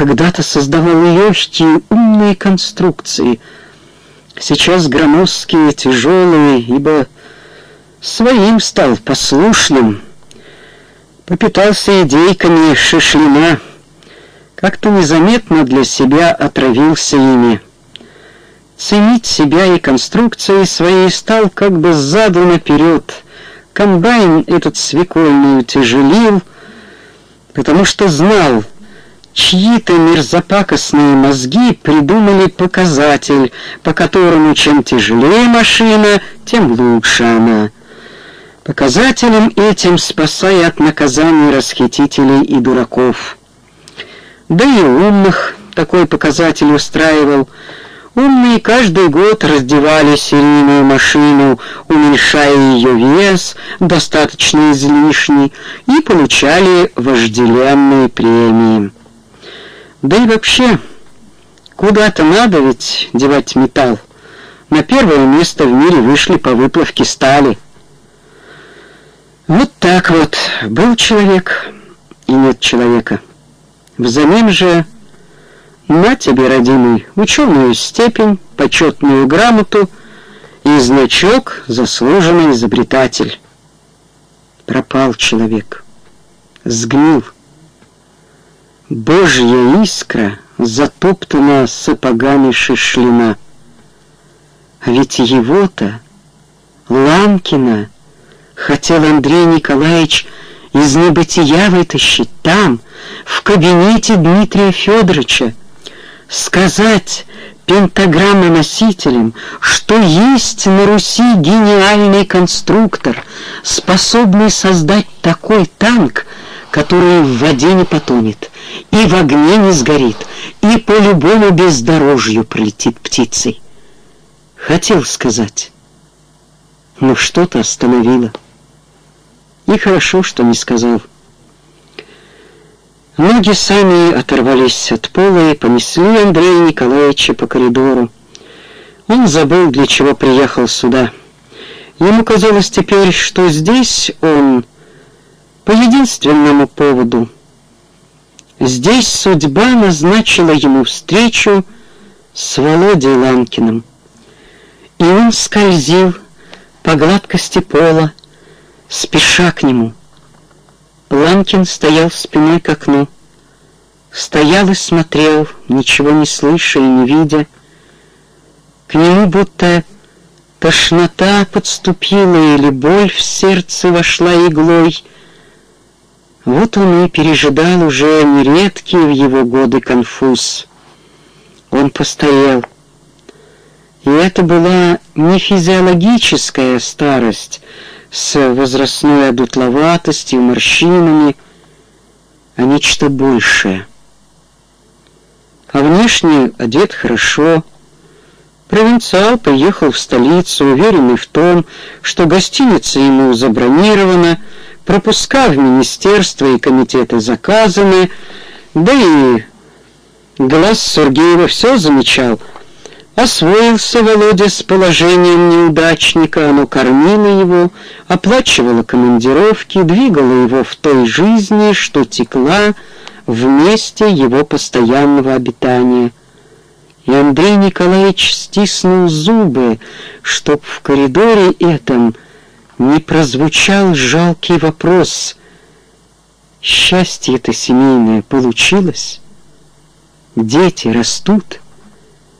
когда-то создавал легкие, умные конструкции. Сейчас громоздкие, тяжелые, ибо своим стал послушным. Попитался идейками Шишлина. Как-то незаметно для себя отравился ими. Ценить себя и конструкции свои стал как бы сзаду наперед. Комбайн этот свекольный утяжелил, потому что знал, чьи-то мерзопакостные мозги придумали показатель, по которому чем тяжелее машина, тем лучше она. Показателем этим спасая от наказаний расхитителей и дураков. Да и умных такой показатель устраивал. Умные каждый год раздевали серийную машину, уменьшая ее вес, достаточно излишний, и получали вожделенные премии. Да и вообще, куда-то надо ведь девать металл. На первое место в мире вышли по выплавке стали. Вот так вот, был человек и нет человека. Взамен же на тебе, родимый, ученую степень, почетную грамоту и значок «Заслуженный изобретатель». Пропал человек, сгнил. Божья искра затоптана сапогами шишлина. А ведь его-то, Ламкина, хотел Андрей Николаевич из небытия вытащить там, в кабинете Дмитрия Федоровича, сказать пентаграммоносителям, что есть на Руси гениальный конструктор, способный создать такой танк, который в воде не потонет, и в огне не сгорит, и по любому бездорожью пролетит птицей. Хотел сказать, но что-то остановило. И хорошо, что не сказал. Ноги сами оторвались от пола и понесли Андрея Николаевича по коридору. Он забыл, для чего приехал сюда. Ему казалось теперь, что здесь он по единственному поводу. Здесь судьба назначила ему встречу с Володей Ланкиным. И он скользил по гладкости пола, спеша к нему. Ланкин стоял спиной к окну. Стоял и смотрел, ничего не слыша и не видя. К нему будто тошнота подступила или боль в сердце вошла иглой. Вот он и пережидал уже нередкий в его годы конфуз. Он постарел. И это была не физиологическая старость, с возрастной одутловатостью, морщинами, а нечто большее. А внешне одет хорошо. Провинциал поехал в столицу, уверенный в том, что гостиница ему забронирована, пропуска в министерство и комитеты заказаны, да и глаз Сергеева все замечал — Освоился Володя с положением неудачника, оно кормило его, оплачивало командировки, двигало его в той жизни, что текла в месте его постоянного обитания. И Андрей Николаевич стиснул зубы, чтоб в коридоре этом не прозвучал жалкий вопрос. Счастье-то семейное получилось? Дети растут?